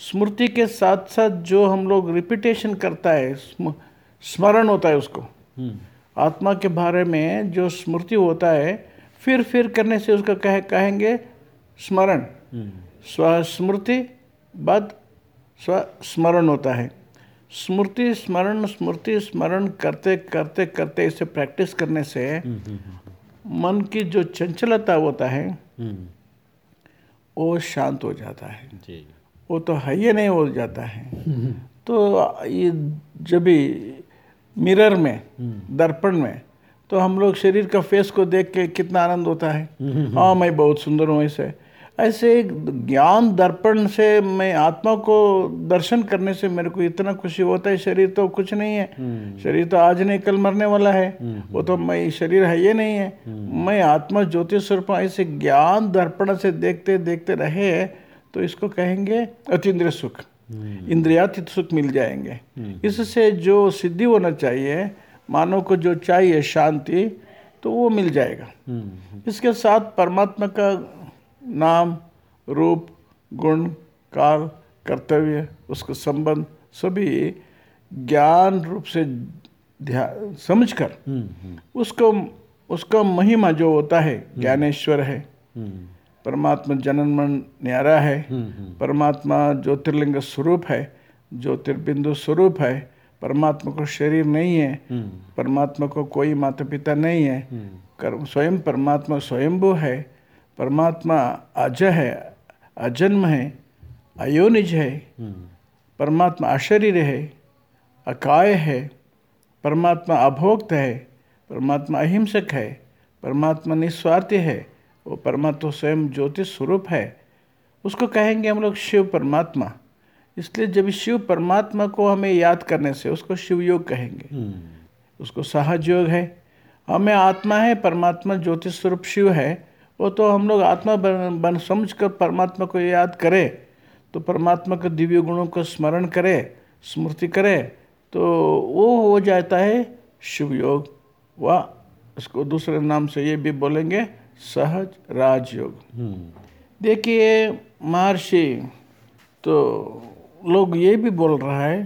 S4: स्मृति के साथ साथ जो हम लोग रिपीटेशन करता है स्मरण होता है उसको।
S3: हम्म,
S4: आत्मा के बारे में जो स्मृति होता है फिर फिर करने से उसका कहे कहेंगे स्मरण। स्वस्मृति बाद स्वस्मरण होता है। स्मृति स्मरण स्मृति स्मरण करते करते करते इसे प्रैक्टिस करने से मन की जो चंचलता होता है
S3: हम्म,
S4: वो शांत हो जाता है।
S3: जी।
S4: वो तो है ही नहीं हो जाता है। तो ये जब भी मिरर में दर्पण में तो हम लोग शरीर का फेस को देख के कितना आनंद होता है। हाँ मैं बहुत सुंदर हूँ ऐसे। ऐसे ज्ञान दर्पण से मैं आत्मा को दर्शन करने से मेरे को इतना खुशी होता है शरीर तो कुछ नहीं है। शरीर तो आज नहीं कल मरने वाला है। वो तो मैं शरीर है ये नहीं है। मैं आत्मा ज्योति स्वरूप। ऐसे ज्ञान दर्पण से देखते देखते रहे तो इसको कहेंगे अतीन्द्रिय सुख। इंद्रियातीत सुख मिल जाएँगे। इससे जो सिद्धि होना चाहिए मानव को जो चाहिए शांति तो वो मिल जाएगा। इसके साथ परमात्मा का नाम रूप गुण काल कर्तव्य उसका संबंध सभी ज्ञान रूप से ध्यान समझकर उसको उसका महिमा जो होता है ज्ञानेश्वर है। परमात्मा जनन मन न्यारा है। परमात्मा ज्योतिर्लिंग स्वरूप है ज्योतिर्बिंदु स्वरूप है परमात्मा को शरीर नहीं है परमात्मा को कोई माता पिता नहीं है। कर, स्वयं परमात्मा स्वयंभू है परमात्मा अज है अजन्म है अयोनिज है परमात्मा अशरीर है अकाय है परमात्मा अभोक्त है परमात्मा अहिंसक है परमात्मा निस्वार्थी है वो परमात्मा स्वयं ज्योतिष स्वरूप है। उसको कहेंगे हम लोग शिव परमात्मा। इसलिए जब शिव परमात्मा को हमें याद करने से उसको शिव योग कहेंगे। उसको सहज योग है। हमें आत्मा है परमात्मा ज्योति स्वरूप शिव है वो तो हम लोग आत्मा बन, बन समझ कर परमात्मा को याद करें तो परमात्मा के दिव्य गुणों को स्मरण करे स्मृति करे तो वो हो जाता है शिव योग। व इसको दूसरे नाम से ये भी बोलेंगे सहज राजयोग। देखिए महर्षि तो लोग ये भी बोल रहा है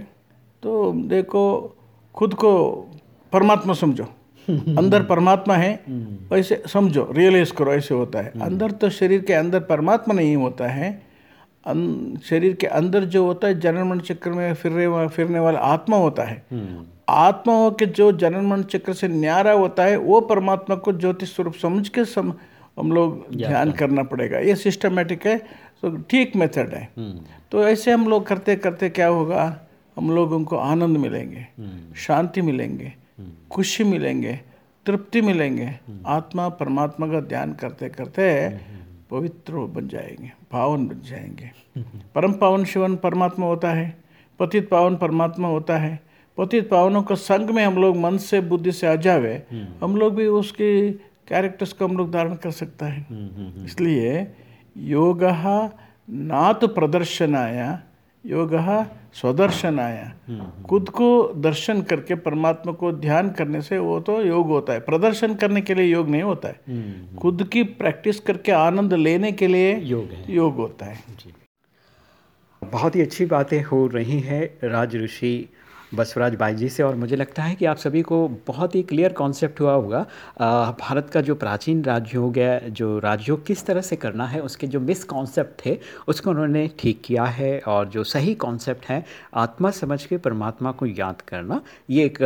S4: तो देखो खुद को परमात्मा समझो। अंदर परमात्मा है वैसे समझो रियलाइज़ करो ऐसे होता है। अंदर तो शरीर के अंदर परमात्मा नहीं होता है अन, शरीर के अंदर जो होता है जनन मन चक्र में फिरने वा, फिरने वाला आत्मा होता है। आत्मा हो के जो जनन मन चक्र से न्यारा होता है वो परमात्मा को ज्योति स्वरूप समझ के सम, हम लोग ध्यान करना पड़ेगा। ये सिस्टमेटिक है तो ठीक मेथड है। तो ऐसे हम लोग करते करते क्या होगा? हम लोगों को आनंद मिलेंगे शांति मिलेंगे खुशी मिलेंगे तृप्ति मिलेंगे। आत्मा परमात्मा का ध्यान करते करते पवित्र बन जाएँगे पावन बन जाएँगे। परम पावन शिवन परमात्मा होता है पतित पावन परमात्मा होता है। पतित पावनों का संग में हम लोग मन से बुद्धि से आ जावे हम लोग भी उसकी कैरेक्टर्स को हम लोग धारण कर सकता है। इसलिए योग ना तो प्रदर्शनाय योग स्वदर्शनाय। खुद को दर्शन करके परमात्मा को ध्यान करने से वो तो योग होता है। प्रदर्शन करने के लिए योग नहीं होता है। खुद की प्रैक्टिस करके आनंद लेने के लिए
S3: योग है।
S4: योग होता है।
S3: बहुत ही अच्छी बातें हो रही हैं राज ऋषि बसवराज भाई जी से। और मुझे लगता है कि आप सभी को बहुत ही क्लियर कॉन्सेप्ट हुआ होगा भारत का जो प्राचीन राजयोग है, जो राजयोग किस तरह से करना है, उसके जो मिस कॉन्सेप्ट थे, उसको उन्होंने ठीक किया है और जो सही कॉन्सेप्ट है, आत्मा समझ के परमात्मा को याद करना, ये एक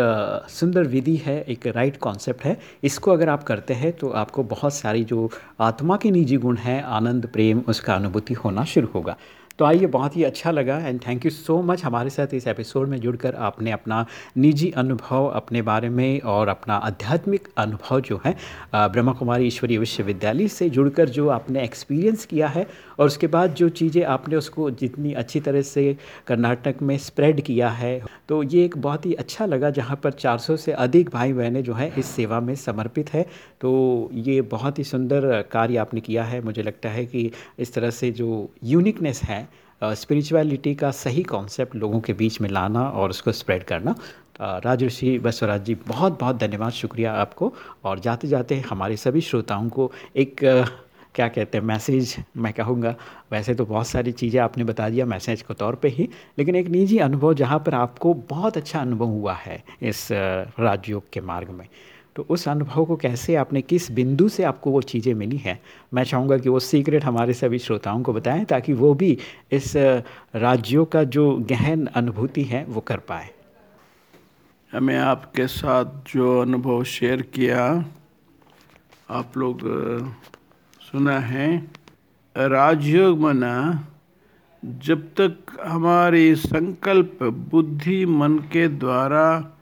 S3: सुंदर विधि है, एक राइट कॉन्सेप्ट है। इसको अगर आप करते हैं तो आपको बहुत सारी जो आत्मा के निजी गुण हैं, आनंद, प्रेम, उसका अनुभूति होना शुरू होगा। तो आइए, बहुत ही अच्छा लगा and thank you so much हमारे साथ इस एपिसोड में जुड़कर आपने अपना निजी अनुभव, अपने बारे में और अपना आध्यात्मिक अनुभव जो है ब्रह्मा कुमारी ईश्वरीय विश्वविद्यालय से जुड़कर जो आपने एक्सपीरियंस किया है और उसके बाद जो चीज़ें आपने उसको जितनी अच्छी तरह से कर्नाटक में स्प्रेड किया है तो ये एक बहुत ही अच्छा लगा जहाँ पर 400 से अधिक भाई बहनें जो हैं इस सेवा में समर्पित है। तो ये बहुत ही सुंदर कार्य आपने किया है। मुझे लगता है कि इस तरह से जो यूनिकनेस है स्पिरिचुअलिटी का सही कॉन्सेप्ट लोगों के बीच में लाना और उसको स्प्रेड करना। अ, राजऋषि बसवराज जी बहुत बहुत धन्यवाद शुक्रिया आपको। और जाते जाते हमारे सभी श्रोताओं को एक क्या कहते हैं मैसेज मैं कहूँगा। वैसे तो बहुत सारी चीज़ें आपने बता दिया मैसेज के तौर पे ही लेकिन एक निजी अनुभव जहाँ पर आपको बहुत अच्छा अनुभव हुआ है इस राजयोग के मार्ग में। तो उस अनुभव को कैसे आपने, किस बिंदु से आपको वो चीज़ें मिली हैं? मैं चाहूँगा कि वो सीक्रेट हमारे सभी श्रोताओं को बताएँ, ताकि वो भी इस राज्यों का जो गहन अनुभूति है, वो कर पाए।
S4: हमें आपके साथ जो अनुभव शेयर किया, आप लोग सुना है राजयोग मना, जब तक हमारी संकल्प बुद्धि मन के द्वारा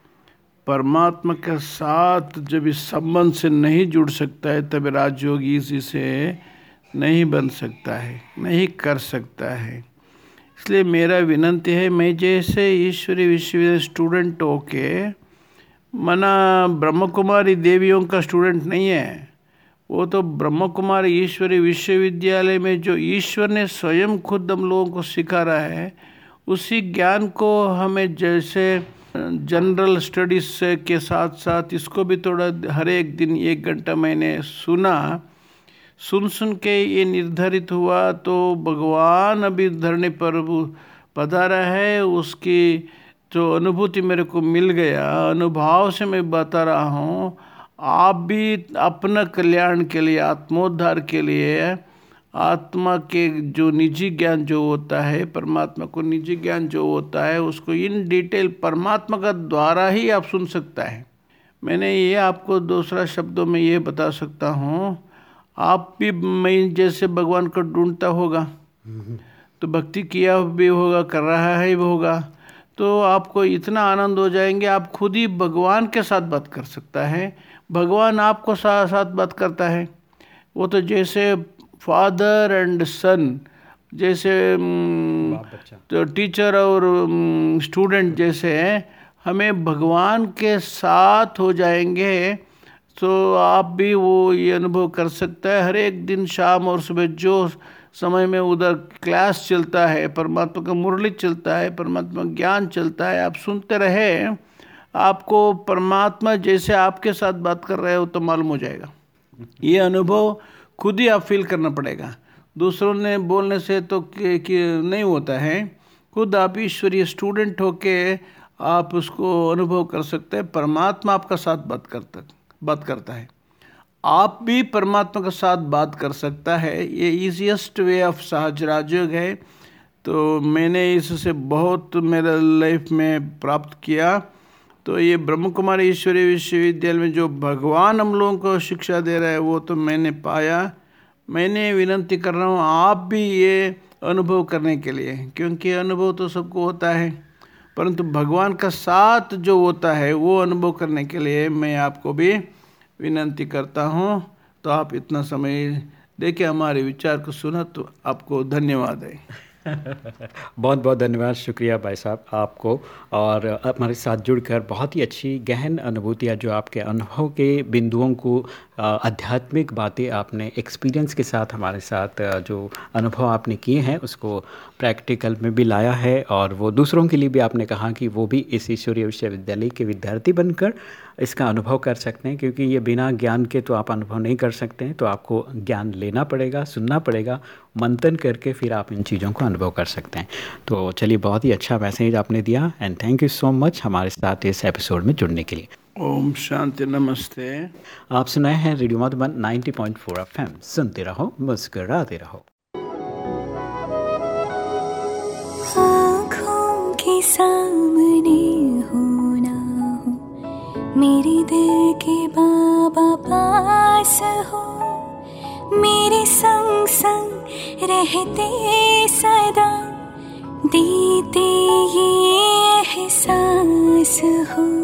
S4: परमात्मा के साथ जब इस संबंध से नहीं जुड़ सकता है, तब राजयोग इसी से नहीं बन सकता है, नहीं कर सकता है। इसलिए मेरा विनंती है, मैं जैसे ईश्वरी विश्वविद्यालय स्टूडेंट होके, मना ब्रह्म कुमारी देवियों का स्टूडेंट नहीं है। वो तो ब्रह्म कुमारी ईश्वरी विश्वविद्यालय में जो ईश्वर ने स्वयं खुद हम लोगों को सिखा रहा है, उसी ज्ञान को हमें जैसे जनरल स्टडीज़ के साथ साथ इसको भी थोड़ा हर एक दिन एक घंटा मैंने सुना। सुन सुन के ये निर्धारित हुआ तो भगवान अभी धरने पर पधारा है, उसकी जो अनुभूति मेरे को मिल गया, अनुभव से मैं बता रहा हूँ। आप भी अपना कल्याण के लिए, आत्मोद्धार के लिए आत्मा के जो निजी ज्ञान जो होता है, परमात्मा को निजी ज्ञान जो होता है, उसको इन डिटेल परमात्मा का द्वारा ही आप सुन सकता है। मैंने ये आपको दूसरा शब्दों में ये बता सकता हूँ, आप भी मैं जैसे भगवान को ढूंढता होगा तो भक्ति किया भी होगा, कर रहा है भी होगा तो आपको इतना आनंद हो जाएँगे, आप खुद ही भगवान के साथ बात कर सकता है। भगवान आपको साथ साथ बात करता है। वो तो जैसे फादर एंड सन जैसे तो टीचर और स्टूडेंट जैसे हैं हमें भगवान के साथ हो जाएँगे तो आप भी वो ये अनुभव कर सकता है। हर एक दिन शाम और सुबह जो समय में उधर क्लास चलता है परमात्मा का मुरली चलता है परमात्मा ज्ञान चलता है आप सुनते रहे आपको परमात्मा जैसे आपके साथ बात कर रहे हो तो मालूम हो जाएगा। ये अनुभव खुद ही आप फील करना पड़ेगा। दूसरों ने बोलने से तो कि, कि नहीं होता है। खुद आप ईश्वरीय स्टूडेंट होके आप उसको अनुभव कर सकते हैं। परमात्मा आपका साथ बात करता बात करता है। आप भी परमात्मा के साथ बात कर सकता है। ये इजीएस्ट वे ऑफ़ सहज राजयोग है। तो मैंने इससे बहुत मेरे लाइफ में प्राप्त किया। तो ये ब्रह्म कुमारी ईश्वरीय विश्वविद्यालय में जो भगवान हम लोगों को शिक्षा दे रहा है, वो तो मैंने पाया। मैंने विनंती कर रहा हूँ, आप भी ये अनुभव करने के लिए, क्योंकि अनुभव तो सबको होता है। परंतु भगवान का साथ जो होता है, वो अनुभव करने के लिए मैं आपको भी विनंती करता हूँ। तो आप इतना समय देके हमारे विचार को सुना तो आपको धन्यवाद है।
S3: बहुत बहुत धन्यवाद, शुक्रिया भाई साहब आपको। और हमारे साथ जुड़कर बहुत ही अच्छी गहन अनुभूतियाँ जो आपके अनुभव के बिंदुओं को आध्यात्मिक बातें आपने एक्सपीरियंस के साथ हमारे साथ जो अनुभव आपने किए हैं, उसको प्रैक्टिकल में भी लाया है और वो दूसरों के लिए भी आपने कहा कि वो भी इस ईश्वरीय विश्वविद्यालय के विद्यार्थी बनकर इसका अनुभव कर सकते हैं, क्योंकि ये बिना ज्ञान के तो आप अनुभव नहीं कर सकते हैं तो आपको ज्ञान लेना पड़ेगा, सुनना पड़ेगा, मंथन करके फिर आप इन चीज़ों को अनुभव कर सकते हैं। तो चलिए, बहुत ही अच्छा मैसेज आपने दिया and thank you so much हमारे साथ इस एपिसोड में जुड़ने के लिए।
S4: ओम शांति नमस्ते।
S3: आप सुनाए हैं रेडियो मधुबन 90.4 एफएम। सुनते रहो मुस्कुराते रहो।
S7: आँखों के सामने हो ना हो मेरे दिल के बाबा पास हो। मेरे संग संग रहते सदा देते ये एहसास हो।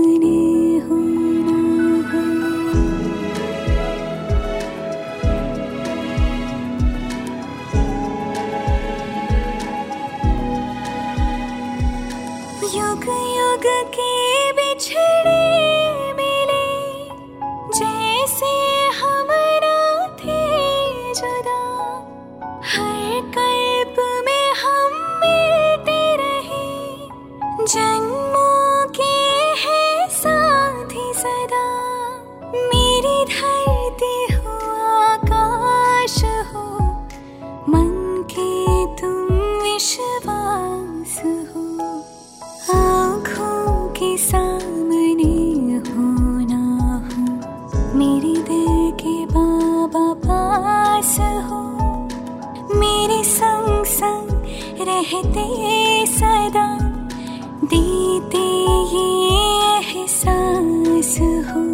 S7: रहते सदा देते ये एहसास हो।